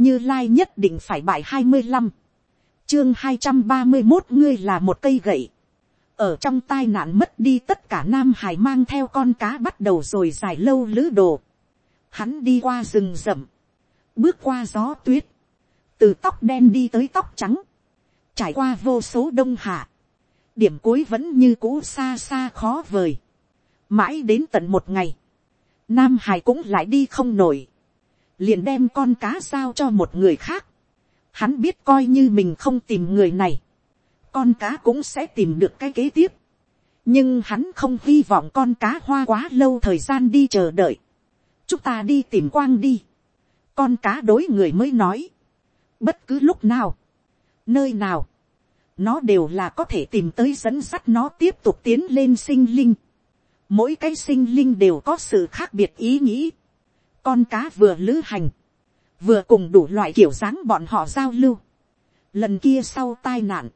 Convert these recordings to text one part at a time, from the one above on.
như lai nhất định phải bại hai mươi năm, chương hai trăm ba mươi một ngươi là một cây gậy, ở trong tai nạn mất đi tất cả nam hải mang theo con cá bắt đầu rồi dài lâu lữ đồ, hắn đi qua rừng rậm, bước qua gió tuyết, từ tóc đen đi tới tóc trắng, trải qua vô số đông hạ, điểm cuối vẫn như cũ xa xa khó vời, mãi đến tận một ngày, nam hải cũng lại đi không nổi, liền đem con cá giao cho một người khác, hắn biết coi như mình không tìm người này, con cá cũng sẽ tìm được cái kế tiếp, nhưng hắn không hy vọng con cá hoa quá lâu thời gian đi chờ đợi, chúng ta đi tìm quang đi, con cá đối người mới nói, bất cứ lúc nào, nơi nào, nó đều là có thể tìm tới dẫn sắt nó tiếp tục tiến lên sinh linh. Mỗi cái sinh linh đều có sự khác biệt ý nghĩ. Con cá vừa lữ hành, vừa cùng đủ loại kiểu dáng bọn họ giao lưu. Lần kia sau tai nạn,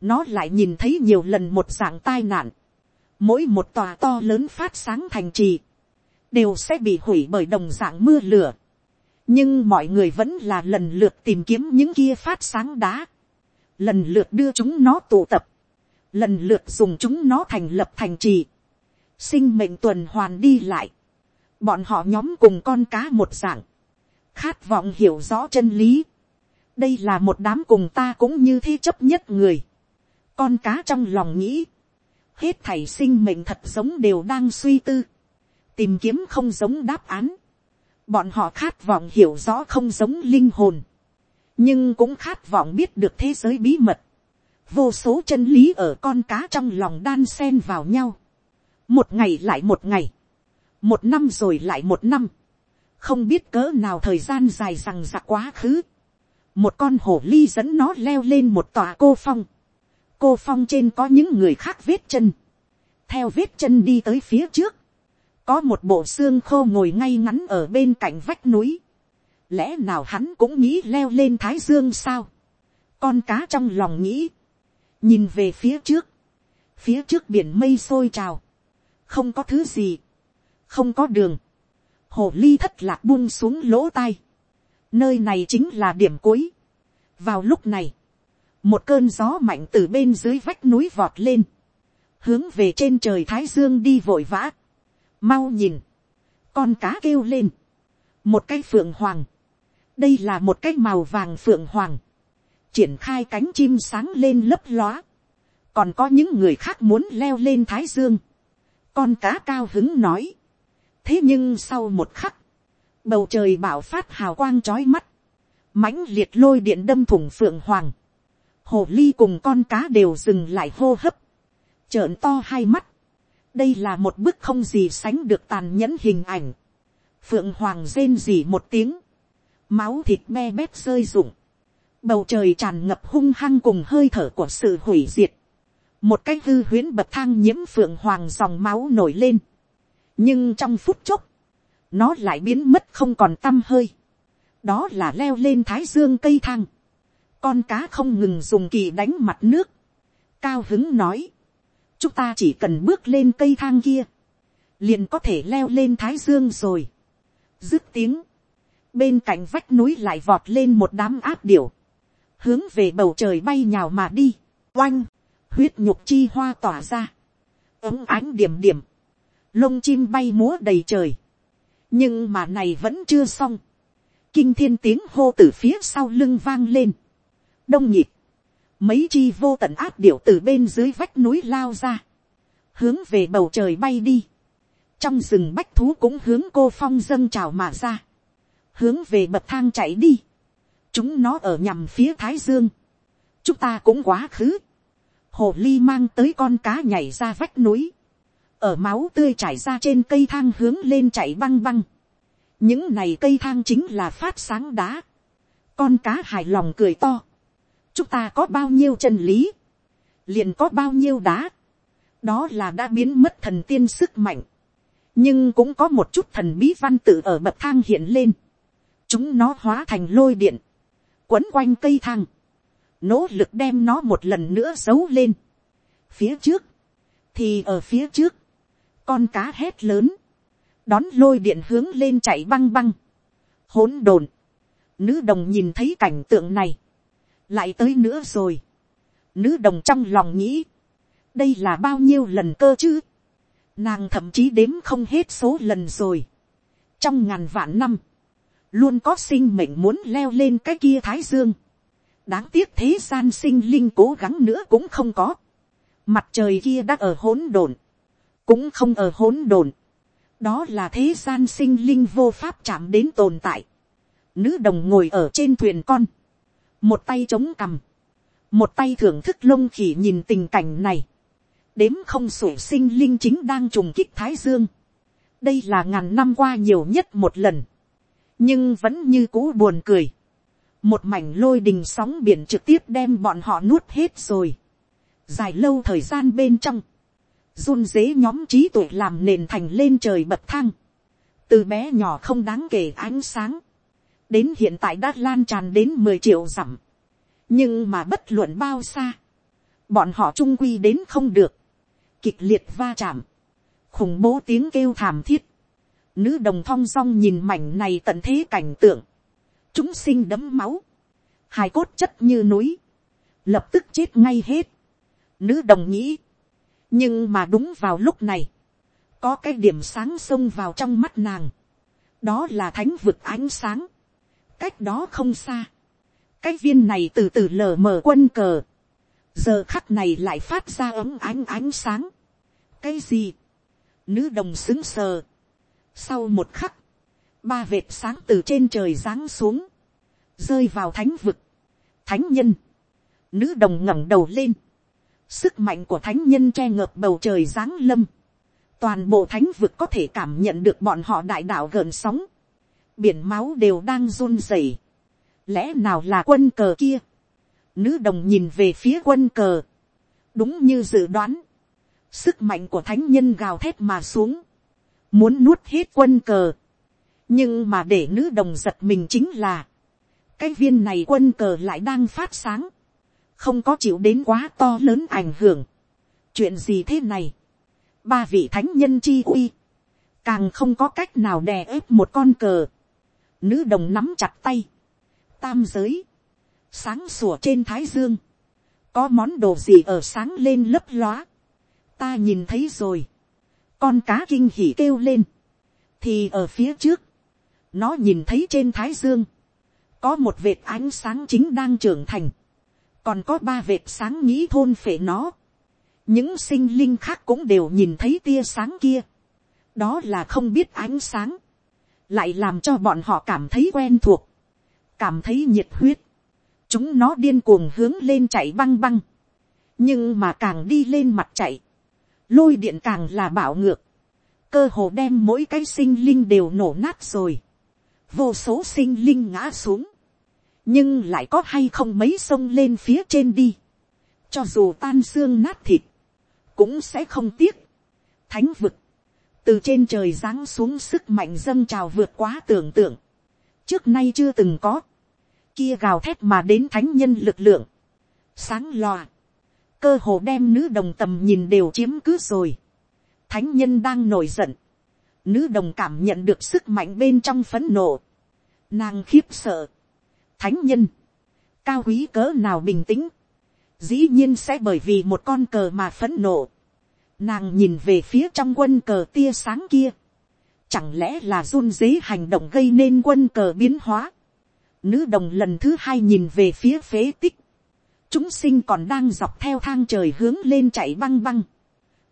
nó lại nhìn thấy nhiều lần một dạng tai nạn. Mỗi một tòa to lớn phát sáng thành trì, đều sẽ bị hủy bởi đồng dạng mưa lửa. Nhưng mọi người vẫn là lần lượt tìm kiếm những kia phát sáng đá lần lượt đưa chúng nó tụ tập, lần lượt dùng chúng nó thành lập thành trì, sinh mệnh tuần hoàn đi lại, bọn họ nhóm cùng con cá một dạng, khát vọng hiểu rõ chân lý, đây là một đám cùng ta cũng như thế chấp nhất người, con cá trong lòng nghĩ, hết thảy sinh mệnh thật giống đều đang suy tư, tìm kiếm không giống đáp án, bọn họ khát vọng hiểu rõ không giống linh hồn, nhưng cũng khát vọng biết được thế giới bí mật, vô số chân lý ở con cá trong lòng đan sen vào nhau, một ngày lại một ngày, một năm rồi lại một năm, không biết cỡ nào thời gian dài rằng giặc quá khứ, một con hổ ly dẫn nó leo lên một tòa cô phong, cô phong trên có những người khác vết chân, theo vết chân đi tới phía trước, có một bộ xương khô ngồi ngay ngắn ở bên cạnh vách núi, lẽ nào hắn cũng nghĩ leo lên thái dương sao, con cá trong lòng nghĩ, nhìn về phía trước, phía trước biển mây sôi trào, không có thứ gì, không có đường, hồ ly thất lạc buông xuống lỗ tai, nơi này chính là điểm cuối. vào lúc này, một cơn gió mạnh từ bên dưới vách núi vọt lên, hướng về trên trời thái dương đi vội vã, mau nhìn, con cá kêu lên, một cái phượng hoàng, đây là một cái màu vàng phượng hoàng, triển khai cánh chim sáng lên lấp lóa, còn có những người khác muốn leo lên thái dương, con cá cao hứng nói, thế nhưng sau một khắc, bầu trời bảo phát hào quang trói mắt, mãnh liệt lôi điện đâm thủng phượng hoàng, hồ ly cùng con cá đều dừng lại hô hấp, trợn to hai mắt, đây là một bức không gì sánh được tàn nhẫn hình ảnh, phượng hoàng rên rỉ một tiếng, máu thịt me bét rơi rụng, bầu trời tràn ngập hung hăng cùng hơi thở của sự hủy diệt, một cái hư huyễn bậc thang nhiễm phượng hoàng dòng máu nổi lên, nhưng trong phút chốc, nó lại biến mất không còn t â m hơi, đó là leo lên thái dương cây thang, con cá không ngừng dùng kỳ đánh mặt nước, cao hứng nói, chúng ta chỉ cần bước lên cây thang kia, liền có thể leo lên thái dương rồi, dứt tiếng, bên cạnh vách núi lại vọt lên một đám áp điểu, hướng về bầu trời bay nhào mà đi, oanh, huyết nhục chi hoa tỏa ra, ống ánh điểm điểm, lông chim bay múa đầy trời, nhưng mà này vẫn chưa xong, kinh thiên tiếng hô từ phía sau lưng vang lên, đông nhịp, mấy chi vô tận áp điểu từ bên dưới vách núi lao ra, hướng về bầu trời bay đi, trong rừng bách thú cũng hướng cô phong dâng trào mà ra, hướng về bậc thang chạy đi, chúng nó ở nhằm phía thái dương, chúng ta cũng quá khứ, hồ ly mang tới con cá nhảy ra vách núi, ở máu tươi chảy ra trên cây thang hướng lên chạy băng băng, những này cây thang chính là phát sáng đá, con cá hài lòng cười to, chúng ta có bao nhiêu chân lý, liền có bao nhiêu đá, đó là đã biến mất thần tiên sức mạnh, nhưng cũng có một chút thần bí văn tự ở bậc thang hiện lên, chúng nó hóa thành lôi điện, quấn quanh cây thang, nỗ lực đem nó một lần nữa giấu lên. phía trước, thì ở phía trước, con cá hét lớn, đón lôi điện hướng lên chạy băng băng, hỗn đồn, Nữ đồng nhìn thấy cảnh tượng này. Lại tới nữa rồi. Nữ đồng trong lòng nghĩ. Đây là bao nhiêu lần cơ chứ? Nàng thậm chí đếm không hết số lần rồi. Trong ngàn vạn năm. Luôn có sinh mệnh muốn leo lên cái kia thái dương. Đáng tiếc thế gian sinh linh cố gắng nữa cũng không có. Mặt trời kia đã ở hỗn độn. Cũng không ở hỗn độn. Đó là thế gian sinh linh vô pháp chạm đến tồn tại. Nữ đồng ngồi ở trên thuyền con. Một tay chống cằm. Một tay thưởng thức lông khỉ nhìn tình cảnh này. Đếm không sủi sinh linh chính đang trùng kích Thái Dương. Đây là ngàn năm qua nhiều nhất một lần. Nhưng vẫn như cũ buồn cười. Một mảnh lôi đình sóng biển trực tiếp đem bọn họ nuốt hết rồi. Dài lâu thời gian bên trong. Run dế nhóm trí tuệ làm nền thành lên trời bậc thang. Từ bé nhỏ không đáng kể ánh sáng. Đến hiện tại đã lan tràn đến mười triệu dặm. nhưng mà bất luận bao xa, bọn họ trung quy đến không được, kịch liệt va chạm, khủng bố tiếng kêu thảm thiết, nữ đồng thong dong nhìn mảnh này tận thế cảnh tượng, chúng sinh đấm máu, hài cốt chất như núi, lập tức chết ngay hết, nữ đồng nghĩ, nhưng mà đúng vào lúc này, có cái điểm sáng xông vào trong mắt nàng, đó là thánh vực ánh sáng, cách đó không xa, cái viên này từ từ lờ mờ quân cờ, giờ khắc này lại phát ra ấm ánh ánh sáng. cái gì, nữ đồng xứng sờ, sau một khắc, ba vệt sáng từ trên trời giáng xuống, rơi vào thánh vực, thánh nhân, nữ đồng ngẩng đầu lên, sức mạnh của thánh nhân che ngợp bầu trời giáng lâm, toàn bộ thánh vực có thể cảm nhận được bọn họ đại đạo gợn sóng, biển máu đều đang run rẩy. Lẽ nào là quân cờ kia? Nữ đồng nhìn về phía quân cờ. Đúng như dự đoán. Sức mạnh của thánh nhân gào thét mà xuống. Muốn nuốt hết quân cờ. Nhưng mà để nữ đồng giật mình chính là. Cái viên này quân cờ lại đang phát sáng. Không có chịu đến quá to lớn ảnh hưởng. Chuyện gì thế này? Ba vị thánh nhân chi uy. Càng không có cách nào đè ép một con cờ Nữ đồng nắm chặt tay. Tam giới. Sáng sủa trên thái dương. Có món đồ gì ở sáng lên lấp lóa. Ta nhìn thấy rồi. Con cá kinh hỉ kêu lên. Thì ở phía trước. Nó nhìn thấy trên thái dương. Có một vệt ánh sáng chính đang trưởng thành. Còn có ba vệt sáng nghĩ thôn phệ nó. Những sinh linh khác cũng đều nhìn thấy tia sáng kia. Đó là không biết ánh sáng. Lại làm cho bọn họ cảm thấy quen thuộc, cảm thấy nhiệt huyết, chúng nó điên cuồng hướng lên chạy băng băng, nhưng mà càng đi lên mặt chạy, lôi điện càng là bảo ngược, cơ hồ đem mỗi cái sinh linh đều nổ nát rồi, vô số sinh linh ngã xuống, nhưng lại có hay không mấy sông lên phía trên đi, cho dù tan xương nát thịt, cũng sẽ không tiếc, thánh vực, từ trên trời giáng xuống sức mạnh dâng trào vượt quá tưởng tượng, trước nay chưa từng có, kia gào thét mà đến thánh nhân lực lượng, sáng loà, cơ hồ đem nữ đồng tầm nhìn đều chiếm cứ rồi, thánh nhân đang nổi giận, nữ đồng cảm nhận được sức mạnh bên trong phấn nộ, nàng khiếp sợ, thánh nhân, cao quý cỡ nào bình tĩnh, dĩ nhiên sẽ bởi vì một con cờ mà phẫn nộ, Nàng nhìn về phía trong quân cờ tia sáng kia. Chẳng lẽ là run dế hành động gây nên quân cờ biến hóa. Nữ đồng lần thứ hai nhìn về phía phế tích. Chúng sinh còn đang dọc theo thang trời hướng lên chạy băng băng.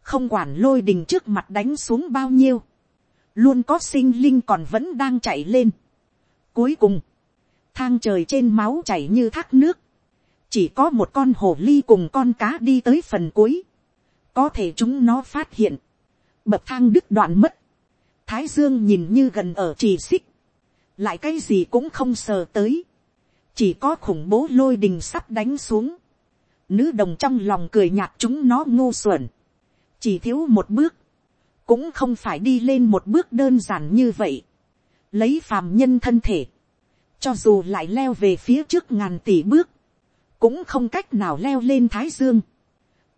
Không quản lôi đình trước mặt đánh xuống bao nhiêu. Luôn có sinh linh còn vẫn đang chạy lên. Cuối cùng, thang trời trên máu chảy như thác nước. Chỉ có một con hồ ly cùng con cá đi tới phần cuối. Có thể chúng nó phát hiện, bậc thang đứt đoạn mất, thái dương nhìn như gần ở trì xích, lại cái gì cũng không sờ tới, chỉ có khủng bố lôi đình sắp đánh xuống, nữ đồng trong lòng cười nhạt chúng nó ngu xuẩn, chỉ thiếu một bước, cũng không phải đi lên một bước đơn giản như vậy, lấy phàm nhân thân thể, cho dù lại leo về phía trước ngàn tỷ bước, cũng không cách nào leo lên thái dương,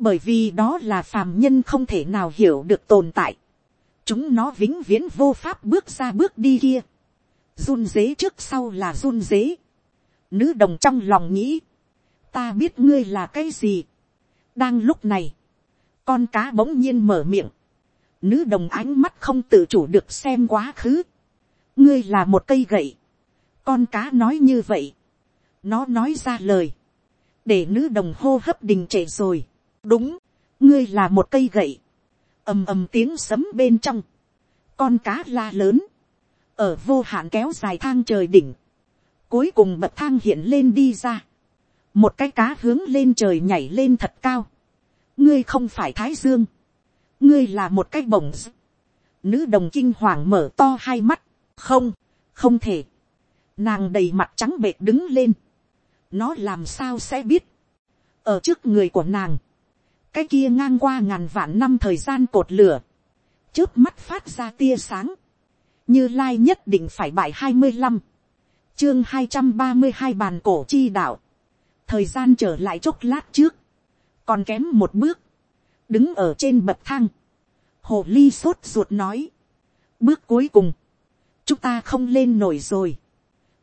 bởi vì đó là phàm nhân không thể nào hiểu được tồn tại. chúng nó vĩnh viễn vô pháp bước ra bước đi kia. run dế trước sau là run dế. Nữ đồng trong lòng nghĩ. Ta biết ngươi là cái gì. Đang lúc này. Con cá bỗng nhiên mở miệng. Nữ đồng ánh mắt không tự chủ được xem quá khứ. Ngươi là một cây gậy. Con cá nói như vậy. Nó nói ra lời. Để nữ đồng hô hấp đình trệ rồi. Đúng. Ngươi là một cây gậy. ầm ầm tiếng sấm bên trong. Con cá la lớn. Ở vô hạn kéo dài thang trời đỉnh Cuối cùng bậc thang hiện lên đi ra. Một cái cá hướng lên trời nhảy lên thật cao. Ngươi không phải Thái Dương. Ngươi là một cái bổng. Nữ đồng kinh hoàng mở to hai mắt. Không, không thể. Nàng đầy mặt trắng bệt đứng lên. Nó làm sao sẽ biết. Ở trước người của nàng. Cái kia ngang qua ngàn vạn năm thời gian cột lửa. Trước mắt phát ra tia sáng. Như Lai nhất định phải bại hai mươi năm, chương hai trăm ba mươi hai bàn cổ chi đạo, thời gian trở lại chốc lát trước, còn kém một bước, đứng ở trên bậc thang, hồ ly sốt ruột nói, bước cuối cùng, chúng ta không lên nổi rồi,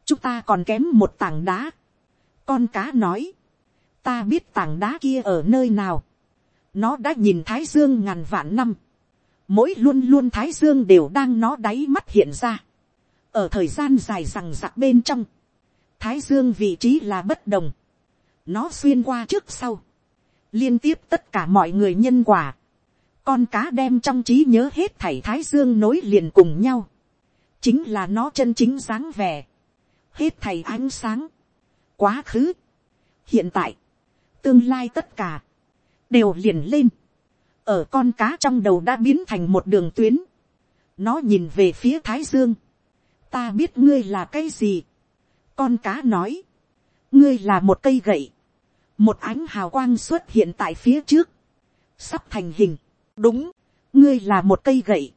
chúng ta còn kém một tảng đá, con cá nói, ta biết tảng đá kia ở nơi nào, nó đã nhìn thái dương ngàn vạn năm, mỗi luôn luôn thái dương đều đang nó đáy mắt hiện ra, ở thời gian dài rằng giặc bên trong, thái dương vị trí là bất đồng, nó xuyên qua trước sau, liên tiếp tất cả mọi người nhân quả, con cá đem trong trí nhớ hết thảy thái dương nối liền cùng nhau, chính là nó chân chính dáng vẻ, hết thầy ánh sáng, quá khứ, hiện tại, tương lai tất cả, đều liền lên, ở con cá trong đầu đã biến thành một đường tuyến, nó nhìn về phía thái dương, ta biết ngươi là cái gì. con cá nói, ngươi là một cây gậy, một ánh hào quang xuất hiện tại phía trước, sắp thành hình, đúng, ngươi là một cây gậy,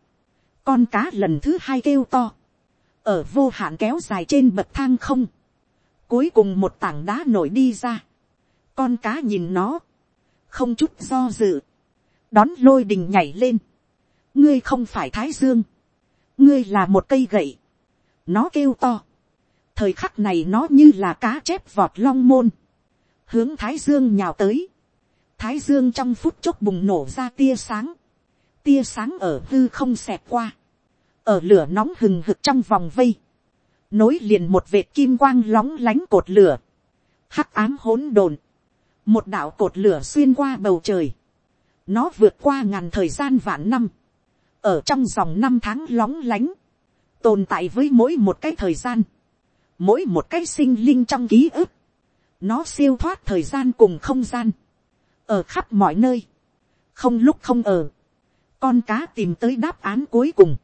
con cá lần thứ hai kêu to, ở vô hạn kéo dài trên bậc thang không, cuối cùng một tảng đá nổi đi ra, con cá nhìn nó, không chút do dự, đón lôi đình nhảy lên, ngươi không phải thái dương, ngươi là một cây gậy, nó kêu to. thời khắc này nó như là cá chép vọt long môn. hướng thái dương nhào tới. thái dương trong phút chốc bùng nổ ra tia sáng. tia sáng ở hư không xẹt qua ở lửa nóng hừng hực trong vòng vây. nối liền một vệt kim quang lóng lánh cột lửa. hắc ám hỗn độn. một đạo cột lửa xuyên qua bầu trời. nó vượt qua ngàn thời gian vạn năm. ở trong dòng năm tháng lóng lánh tồn tại với mỗi một cái thời gian, mỗi một cái sinh linh trong ký ức, nó siêu thoát thời gian cùng không gian, ở khắp mọi nơi, không lúc không ở, con cá tìm tới đáp án cuối cùng,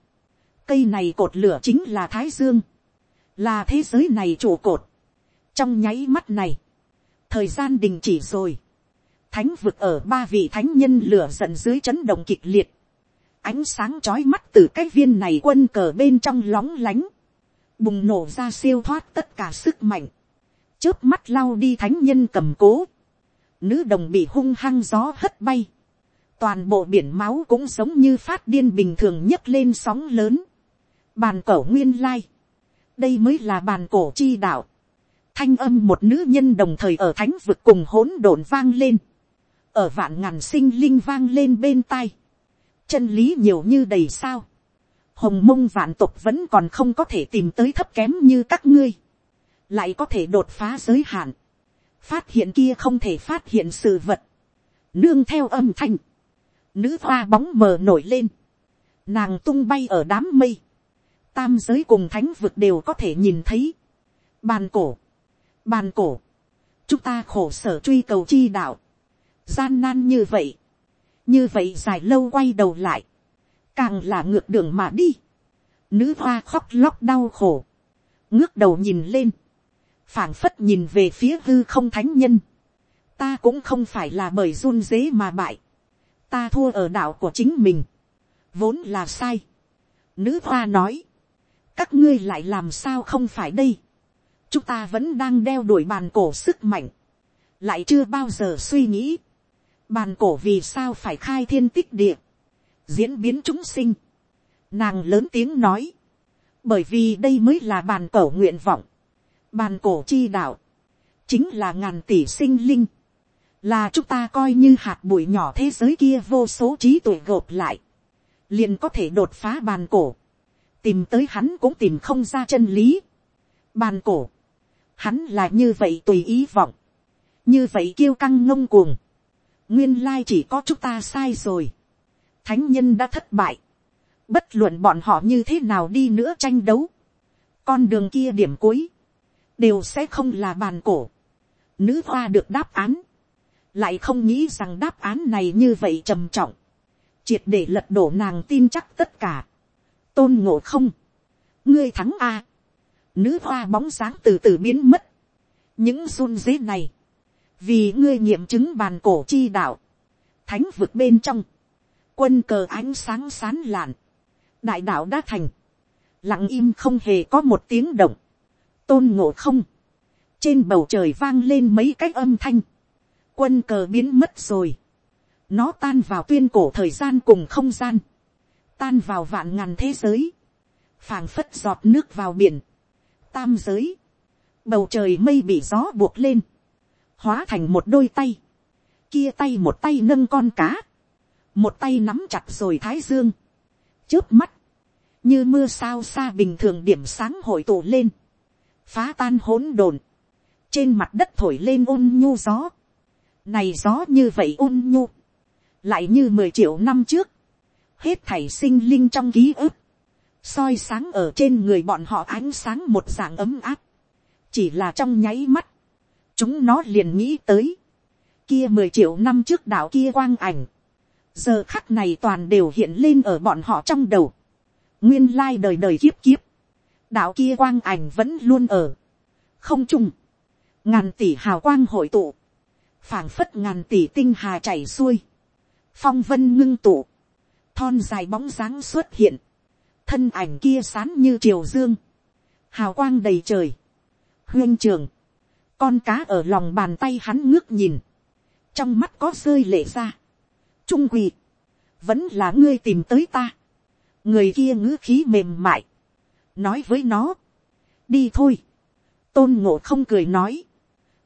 cây này cột lửa chính là thái dương, là thế giới này trụ cột, trong nháy mắt này, thời gian đình chỉ rồi, thánh vực ở ba vị thánh nhân lửa giận dưới chấn động kịch liệt, ánh sáng chói mắt từ cái viên này quân cờ bên trong lóng lánh, bùng nổ ra siêu thoát tất cả sức mạnh, trước mắt lau đi thánh nhân cầm cố, nữ đồng bị hung hăng gió hất bay, toàn bộ biển máu cũng giống như phát điên bình thường nhấc lên sóng lớn, bàn cổ nguyên lai, đây mới là bàn cổ chi đạo, thanh âm một nữ nhân đồng thời ở thánh vực cùng hỗn độn vang lên, ở vạn ngàn sinh linh vang lên bên tai, chân lý nhiều như đầy sao, hồng mông vạn tục vẫn còn không có thể tìm tới thấp kém như các ngươi, lại có thể đột phá giới hạn, phát hiện kia không thể phát hiện sự vật, nương theo âm thanh, nữ hoa bóng mờ nổi lên, nàng tung bay ở đám mây, tam giới cùng thánh vực đều có thể nhìn thấy, bàn cổ, bàn cổ, chúng ta khổ sở truy cầu chi đạo, gian nan như vậy, như vậy dài lâu quay đầu lại, càng là ngược đường mà đi, nữ hoa khóc lóc đau khổ, ngước đầu nhìn lên, phảng phất nhìn về phía hư không thánh nhân, ta cũng không phải là bởi run dế mà bại, ta thua ở đạo của chính mình, vốn là sai. Nữ hoa nói, các ngươi lại làm sao không phải đây, chúng ta vẫn đang đeo đuổi bàn cổ sức mạnh, lại chưa bao giờ suy nghĩ, Bàn cổ vì sao phải khai thiên tích địa. Diễn biến chúng sinh. Nàng lớn tiếng nói. Bởi vì đây mới là bàn cổ nguyện vọng. Bàn cổ chi đạo. chính là ngàn tỷ sinh linh, là chúng ta coi như hạt bụi nhỏ thế giới kia vô số trí tuệ gộp lại, liền có thể đột phá bàn cổ, tìm tới hắn cũng tìm không ra chân lý. Bàn cổ, hắn là như vậy tùy ý vọng, như vậy kiêu căng ngông cuồng, nguyên lai chỉ có chúng ta sai rồi, thánh nhân đã thất bại, bất luận bọn họ như thế nào đi nữa tranh đấu, con đường kia điểm cuối, đều sẽ không là bàn cổ. Nữ hoa được đáp án, lại không nghĩ rằng đáp án này như vậy trầm trọng, triệt để lật đổ nàng tin chắc tất cả tôn ngộ không, ngươi thắng a, nữ hoa bóng dáng từ từ biến mất, những run dế này, vì ngươi nghiệm chứng bàn cổ chi đạo, thánh vực bên trong, quân cờ ánh sáng sán lạn, đại đạo đã thành, lặng im không hề có một tiếng động, tôn ngộ không, trên bầu trời vang lên mấy cái âm thanh, quân cờ biến mất rồi, nó tan vào tuyên cổ thời gian cùng không gian, tan vào vạn ngàn thế giới, phảng phất giọt nước vào biển, tam giới, bầu trời mây bị gió buộc lên, hóa thành một đôi tay, kia tay một tay nâng con cá, một tay nắm chặt rồi thái dương, trước mắt, như mưa sao xa bình thường điểm sáng hội tụ lên, phá tan hỗn độn, trên mặt đất thổi lên ôn nhu gió, này gió như vậy ôn nhu, lại như mười triệu năm trước, hết thảy sinh linh trong ký ức, soi sáng ở trên người bọn họ ánh sáng một dạng ấm áp, chỉ là trong nháy mắt, chúng nó liền nghĩ tới, kia mười triệu năm trước đạo kia quang ảnh, giờ khắc này toàn đều hiện lên ở bọn họ trong đầu, nguyên lai đời đời kiếp kiếp, đạo kia quang ảnh vẫn luôn ở, không chung, ngàn tỷ hào quang hội tụ, phảng phất ngàn tỷ tinh hà chảy xuôi, phong vân ngưng tụ, thon dài bóng dáng xuất hiện, thân ảnh kia sán như triều dương, hào quang đầy trời, huyên trường, con cá ở lòng bàn tay hắn ngước nhìn, trong mắt có rơi lệ ra, trung quỳ, vẫn là ngươi tìm tới ta, người kia ngữ khí mềm mại, nói với nó, đi thôi, tôn ngộ không cười nói,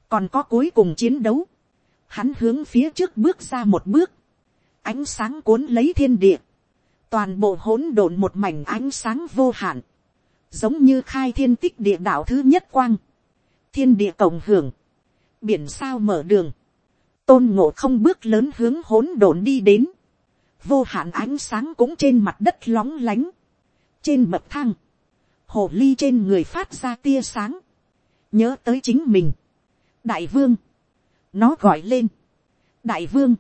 còn có cuối cùng chiến đấu, hắn hướng phía trước bước ra một bước, ánh sáng cuốn lấy thiên địa, toàn bộ hỗn độn một mảnh ánh sáng vô hạn, giống như khai thiên tích địa đạo thứ nhất quang, thiên địa cộng hưởng, biển sao mở đường, tôn ngộ không bước lớn hướng hỗn độn đi đến, vô hạn ánh sáng cũng trên mặt đất lóng lánh, trên bậc thang, hồ ly trên người phát ra tia sáng, nhớ tới chính mình, đại vương, nó gọi lên, đại vương,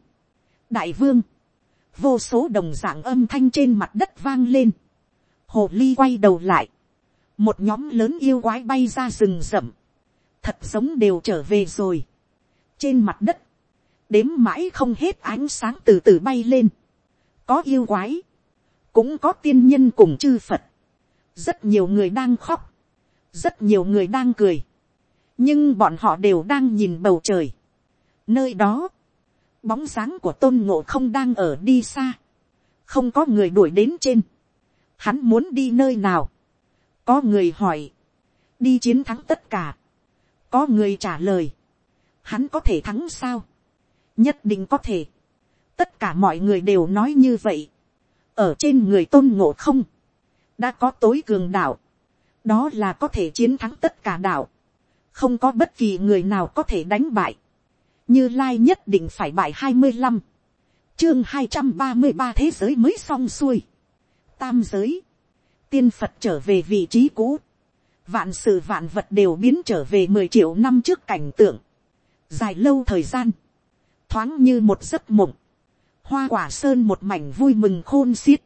đại vương, vô số đồng dạng âm thanh trên mặt đất vang lên, hồ ly quay đầu lại, một nhóm lớn yêu quái bay ra rừng rậm, thật giống đều trở về rồi, trên mặt đất, đếm mãi không hết ánh sáng từ từ bay lên, có yêu quái, cũng có tiên nhân cùng chư phật, rất nhiều người đang khóc, rất nhiều người đang cười, nhưng bọn họ đều đang nhìn bầu trời. nơi đó, bóng dáng của tôn ngộ không đang ở đi xa, không có người đuổi đến trên, hắn muốn đi nơi nào, có người hỏi, đi chiến thắng tất cả, có người trả lời, hắn có thể thắng sao, nhất định có thể, tất cả mọi người đều nói như vậy, ở trên người tôn ngộ không, đã có tối cường đạo, đó là có thể chiến thắng tất cả đạo, không có bất kỳ người nào có thể đánh bại, như lai nhất định phải bài hai mươi năm, chương hai trăm ba mươi ba thế giới mới xong xuôi, tam giới, tiên phật trở về vị trí cũ, vạn sự vạn vật đều biến trở về mười triệu năm trước cảnh tượng, dài lâu thời gian, thoáng như một giấc mộng, hoa quả sơn một mảnh vui mừng khôn xiết,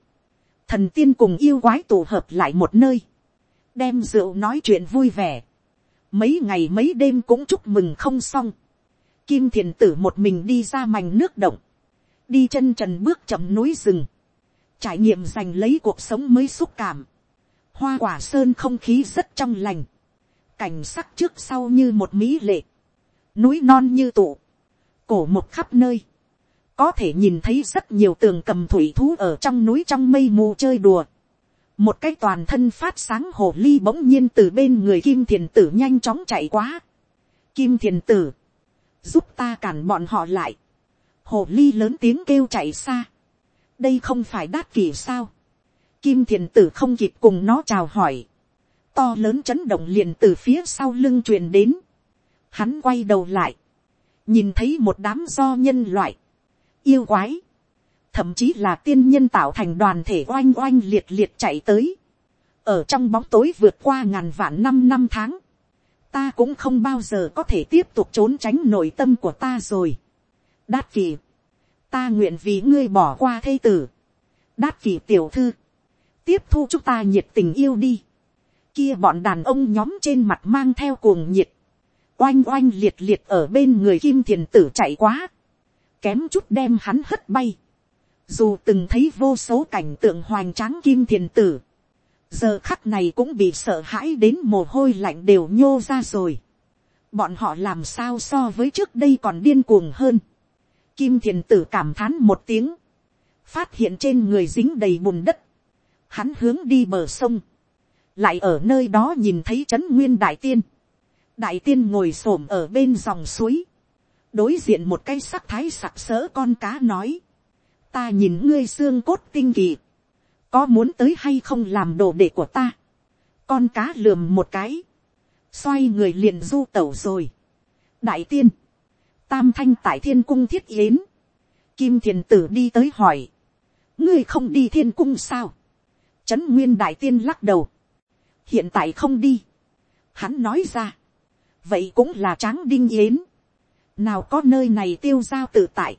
thần tiên cùng yêu quái tụ hợp lại một nơi, đem rượu nói chuyện vui vẻ, mấy ngày mấy đêm cũng chúc mừng không xong, kim thiền tử một mình đi ra mảnh nước động, đi chân trần bước chậm núi rừng, trải nghiệm giành lấy cuộc sống mới xúc cảm, hoa quả sơn không khí rất trong lành, cảnh sắc trước sau như một mỹ lệ, núi non như tụ, cổ một khắp nơi, có thể nhìn thấy rất nhiều tường cầm thủy thú ở trong núi trong mây mù chơi đùa. một cái toàn thân phát sáng hồ ly bỗng nhiên từ bên người kim thiền tử nhanh chóng chạy quá. kim thiền tử, giúp ta cản bọn họ lại, hồ ly lớn tiếng kêu chạy xa, đây không phải đát kỳ sao, kim thiền tử không kịp cùng nó chào hỏi, to lớn chấn động liền từ phía sau lưng truyền đến, hắn quay đầu lại, nhìn thấy một đám do nhân loại, yêu quái, thậm chí là tiên nhân tạo thành đoàn thể oanh oanh liệt liệt chạy tới, ở trong bóng tối vượt qua ngàn vạn năm năm tháng, ta cũng không bao giờ có thể tiếp tục trốn tránh nội tâm của ta rồi. đát kỳ, ta nguyện vì ngươi bỏ qua thây tử. đát kỳ tiểu thư, tiếp thu chúng ta nhiệt tình yêu đi. kia bọn đàn ông nhóm trên mặt mang theo cuồng nhiệt, oanh oanh liệt liệt ở bên người kim thiền tử chạy quá, kém chút đem hắn hất bay. dù từng thấy vô số cảnh tượng hoành tráng kim thiền tử, giờ khắc này cũng bị sợ hãi đến mồ hôi lạnh đều nhô ra rồi. bọn họ làm sao so với trước đây còn điên cuồng hơn. kim thiền tử cảm thán một tiếng, phát hiện trên người dính đầy bùn đất, hắn hướng đi bờ sông, lại ở nơi đó nhìn thấy trấn nguyên đại tiên, đại tiên ngồi s ổ m ở bên dòng suối, đối diện một cây sắc thái sặc sỡ con cá nói, ta nhìn ngươi xương cốt tinh kỳ, có muốn tới hay không làm đồ đệ của ta, con cá lườm một cái, xoay người liền du tẩu rồi, đại tiên, tam thanh tại thiên cung thiết yến, kim thiền tử đi tới hỏi, ngươi không đi thiên cung sao, trấn nguyên đại tiên lắc đầu, hiện tại không đi, hắn nói ra, vậy cũng là tráng đinh yến, nào có nơi này tiêu giao tự tại,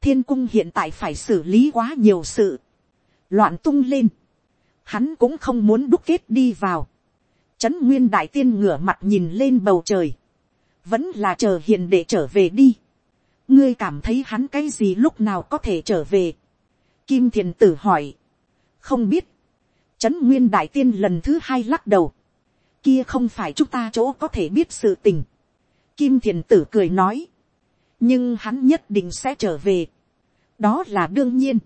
thiên cung hiện tại phải xử lý quá nhiều sự, loạn tung lên, hắn cũng không muốn đúc kết đi vào, trấn nguyên đại tiên ngửa mặt nhìn lên bầu trời, vẫn là chờ hiền để trở về đi, ngươi cảm thấy hắn cái gì lúc nào có thể trở về, kim thiền tử hỏi, không biết, trấn nguyên đại tiên lần thứ hai lắc đầu, kia không phải chúng ta chỗ có thể biết sự tình, kim thiền tử cười nói, nhưng hắn nhất định sẽ trở về, đó là đương nhiên,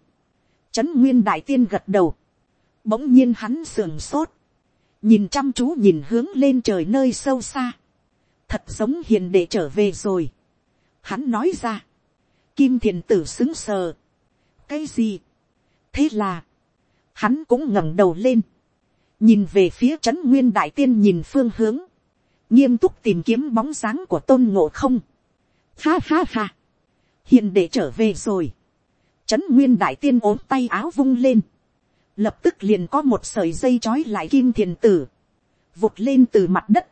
Trấn Nguyên Đại Tiên gật đầu. Bỗng nhiên hắn sườn sốt. Nhìn chăm chú nhìn hướng lên trời nơi sâu xa. Thật giống hiền để trở về rồi. Hắn nói ra. Kim thiền tử xứng sờ. Cái gì? Thế là. Hắn cũng ngẩng đầu lên. Nhìn về phía Trấn Nguyên Đại Tiên nhìn phương hướng. Nghiêm túc tìm kiếm bóng dáng của tôn ngộ không. Ha ha ha. Hiền để trở về rồi Trấn nguyên đại tiên ốm tay áo vung lên. Lập tức liền có một sợi dây trói lại kim thiền tử. Vụt lên từ mặt đất.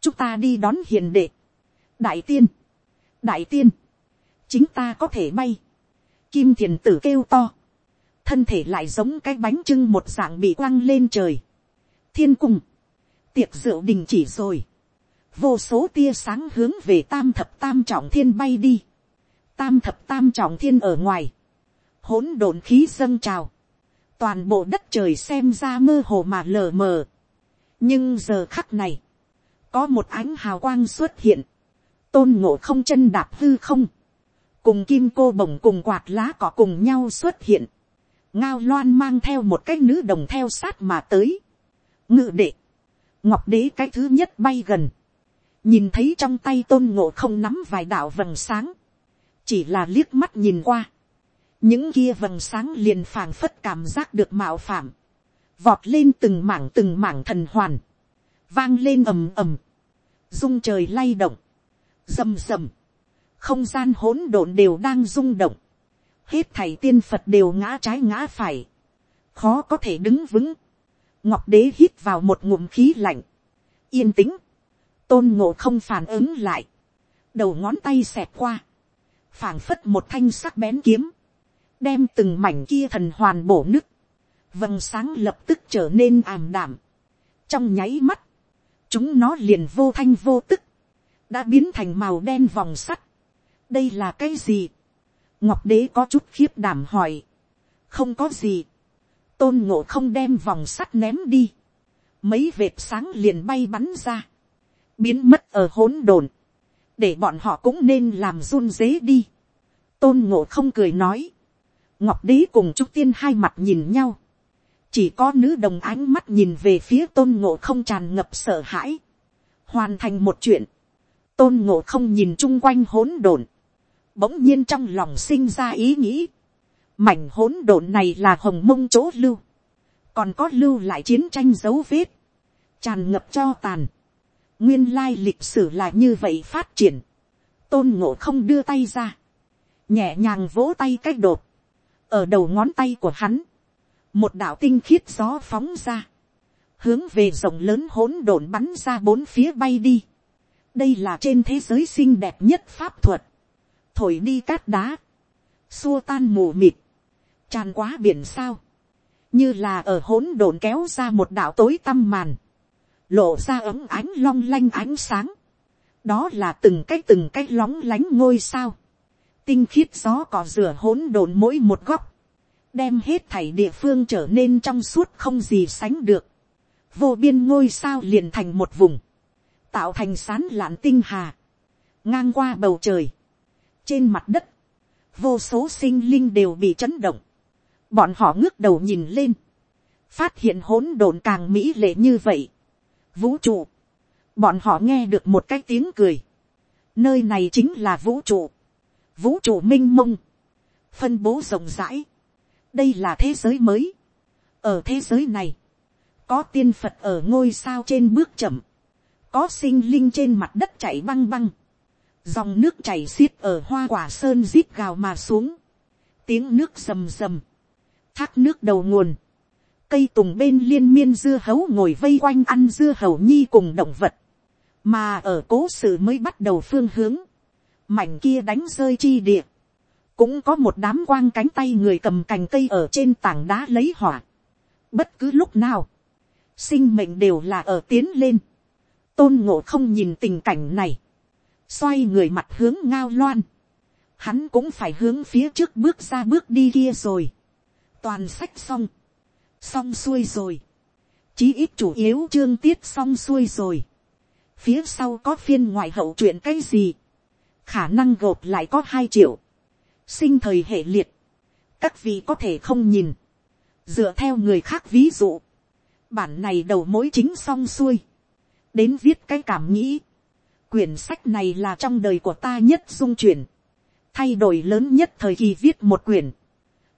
Chúng ta đi đón hiền đệ. Đại tiên. Đại tiên. Chính ta có thể bay. Kim thiền tử kêu to. Thân thể lại giống cái bánh trưng một dạng bị quăng lên trời. Thiên cung. Tiệc rượu đình chỉ rồi. Vô số tia sáng hướng về tam thập tam trọng thiên bay đi. Tam thập tam trọng thiên ở ngoài hỗn độn khí dâng trào, toàn bộ đất trời xem ra mơ hồ mà lờ mờ. nhưng giờ khắc này, có một ánh hào quang xuất hiện, tôn ngộ không chân đạp hư không, cùng kim cô bồng cùng quạt lá cỏ cùng nhau xuất hiện, ngao loan mang theo một cái nữ đồng theo sát mà tới, ngự đệ, ngọc đế cái thứ nhất bay gần, nhìn thấy trong tay tôn ngộ không nắm vài đạo vầng sáng, chỉ là liếc mắt nhìn qua, những kia vầng sáng liền phảng phất cảm giác được mạo phạm, vọt lên từng mảng từng mảng thần hoàn, vang lên ầm ầm, rung trời lay động, rầm rầm, không gian hỗn độn đều đang rung động, hết thảy tiên phật đều ngã trái ngã phải, khó có thể đứng vững, ngọc đế hít vào một ngụm khí lạnh, yên tĩnh, tôn ngộ không phản ứng lại, đầu ngón tay xẹt qua, phảng phất một thanh sắc bén kiếm, đem từng mảnh kia thần hoàn bổ nứt, vầng sáng lập tức trở nên ảm đảm. trong nháy mắt, chúng nó liền vô thanh vô tức, đã biến thành màu đen vòng sắt. đây là cái gì, ngọc đế có chút khiếp đảm hỏi, không có gì, tôn ngộ không đem vòng sắt ném đi, mấy vệt sáng liền bay bắn ra, biến mất ở hỗn độn, để bọn họ cũng nên làm run dế đi. tôn ngộ không cười nói, ngọc đế cùng trúc tiên hai mặt nhìn nhau, chỉ có nữ đồng ánh mắt nhìn về phía tôn ngộ không tràn ngập sợ hãi, hoàn thành một chuyện, tôn ngộ không nhìn chung quanh hỗn độn, bỗng nhiên trong lòng sinh ra ý nghĩ, mảnh hỗn độn này là hồng mông chỗ lưu, còn có lưu lại chiến tranh dấu vết, tràn ngập cho tàn, nguyên lai lịch sử là như vậy phát triển, tôn ngộ không đưa tay ra, nhẹ nhàng vỗ tay cách đột, ở đầu ngón tay của hắn, một đạo tinh khiết gió phóng ra, hướng về rộng lớn hỗn độn bắn ra bốn phía bay đi. đây là trên thế giới xinh đẹp nhất pháp thuật, thổi đi cát đá, xua tan mù mịt, tràn quá biển sao, như là ở hỗn độn kéo ra một đạo tối tăm màn, lộ ra ấm ánh long lanh ánh sáng, đó là từng cái từng cái lóng lánh ngôi sao, tinh khiết gió cỏ rửa hỗn độn mỗi một góc, đem hết thảy địa phương trở nên trong suốt không gì sánh được, vô biên ngôi sao liền thành một vùng, tạo thành sán lạn tinh hà, ngang qua bầu trời, trên mặt đất, vô số sinh linh đều bị chấn động, bọn họ ngước đầu nhìn lên, phát hiện hỗn độn càng mỹ lệ như vậy, vũ trụ, bọn họ nghe được một cái tiếng cười, nơi này chính là vũ trụ, vũ trụ m i n h mông, phân bố rộng rãi, đây là thế giới mới, ở thế giới này, có tiên phật ở ngôi sao trên bước chậm, có sinh linh trên mặt đất chảy băng băng, dòng nước chảy xiết ở hoa quả sơn rít gào mà xuống, tiếng nước rầm rầm, thác nước đầu nguồn, cây tùng bên liên miên dưa hấu ngồi vây quanh ăn dưa hầu nhi cùng động vật, mà ở cố sự mới bắt đầu phương hướng, mảnh kia đánh rơi chi địa, cũng có một đám quang cánh tay người cầm cành cây ở trên tảng đá lấy hỏa. Bất cứ lúc nào, sinh mệnh đều là ở tiến lên. Tôn ngộ không nhìn tình cảnh này, xoay người mặt hướng ngao loan. Hắn cũng phải hướng phía trước bước ra bước đi kia rồi. Toàn sách xong, xong xuôi rồi. Chí ít chủ yếu chương tiết xong xuôi rồi phía sau có phiên ngoại hậu chuyện cái gì, khả năng gộp lại có hai triệu, sinh thời hệ liệt, các vị có thể không nhìn, dựa theo người khác ví dụ, bản này đầu mối chính xong xuôi, đến viết cái cảm nghĩ, quyển sách này là trong đời của ta nhất dung chuyển, thay đổi lớn nhất thời kỳ viết một quyển,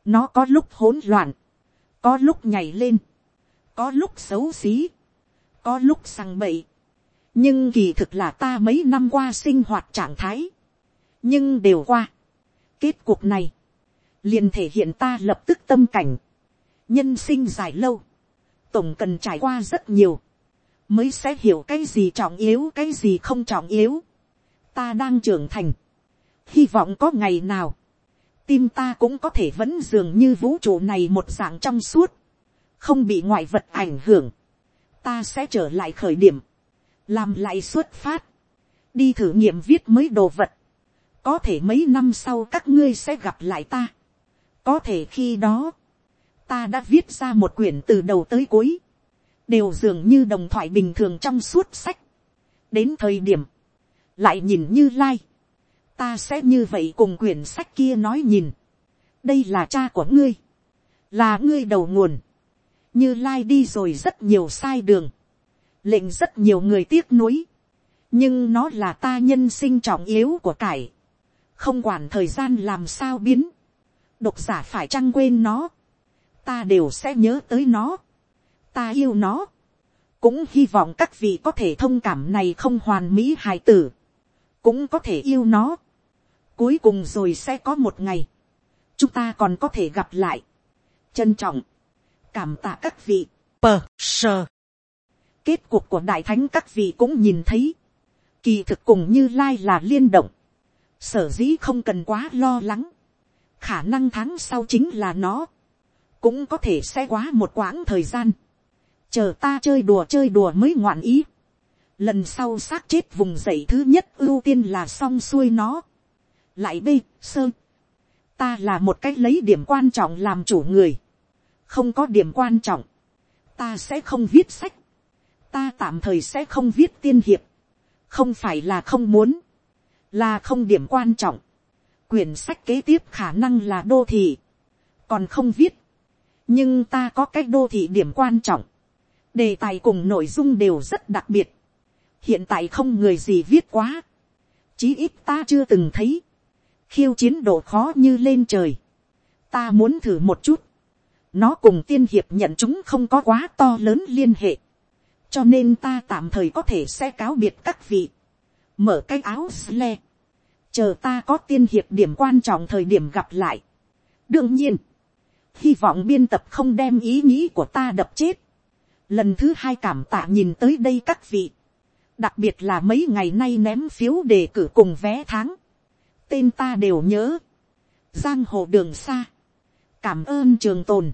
nó có lúc hỗn loạn, có lúc nhảy lên, có lúc xấu xí, có lúc sằng bậy, nhưng kỳ thực là ta mấy năm qua sinh hoạt trạng thái, nhưng đều qua. kết cuộc này, liền thể hiện ta lập tức tâm cảnh, nhân sinh dài lâu, tổng cần trải qua rất nhiều, mới sẽ hiểu cái gì trọng yếu cái gì không trọng yếu. ta đang trưởng thành, hy vọng có ngày nào, tim ta cũng có thể vẫn dường như vũ trụ này một dạng trong suốt, không bị ngoại vật ảnh hưởng, ta sẽ trở lại khởi điểm, làm lại xuất phát, đi thử nghiệm viết mới đồ vật, có thể mấy năm sau các ngươi sẽ gặp lại ta, có thể khi đó, ta đã viết ra một quyển từ đầu tới cuối, đều dường như đồng thoại bình thường trong suốt sách, đến thời điểm, lại nhìn như lai, ta sẽ như vậy cùng quyển sách kia nói nhìn, đây là cha của ngươi, là ngươi đầu nguồn, như lai đi rồi rất nhiều sai đường, lệnh rất nhiều người tiếc nuối, nhưng nó là ta nhân sinh trọng yếu của cải, không quản thời gian làm sao biến, độc giả phải chăng quên nó, ta đều sẽ nhớ tới nó, ta yêu nó, cũng hy vọng các vị có thể thông cảm này không hoàn mỹ hài tử, cũng có thể yêu nó, cuối cùng rồi sẽ có một ngày, chúng ta còn có thể gặp lại, trân trọng, cảm tạ các vị, pờ sờ. Kết cuộc của đại thánh các vị cũng nhìn thấy. Kỳ thực cùng như lai là liên động. Sở dĩ không cần quá lo lắng. Khả năng tháng sau chính là nó. Cũng có thể sẽ quá một quãng thời gian. Chờ ta chơi đùa chơi đùa mới ngoạn ý. Lần sau xác chết vùng dậy thứ nhất ưu tiên là xong xuôi nó. Lại bê sơ. Ta là một cách lấy điểm quan trọng làm chủ người. Không có điểm quan trọng. Ta sẽ không viết sách ta tạm thời sẽ không viết tiên hiệp, không phải là không muốn, là không điểm quan trọng, quyển sách kế tiếp khả năng là đô thị, còn không viết, nhưng ta có cái đô thị điểm quan trọng, đề tài cùng nội dung đều rất đặc biệt, hiện tại không người gì viết quá, chí ít ta chưa từng thấy, khiêu chiến độ khó như lên trời, ta muốn thử một chút, nó cùng tiên hiệp nhận chúng không có quá to lớn liên hệ, cho nên ta tạm thời có thể sẽ cáo biệt các vị, mở cái áo sle, chờ ta có tiên hiệp điểm quan trọng thời điểm gặp lại. đương nhiên, hy vọng biên tập không đem ý nghĩ của ta đập chết. lần thứ hai cảm tạ nhìn tới đây các vị, đặc biệt là mấy ngày nay ném phiếu đề cử cùng vé tháng, tên ta đều nhớ, giang hồ đường xa, cảm ơn trường tồn,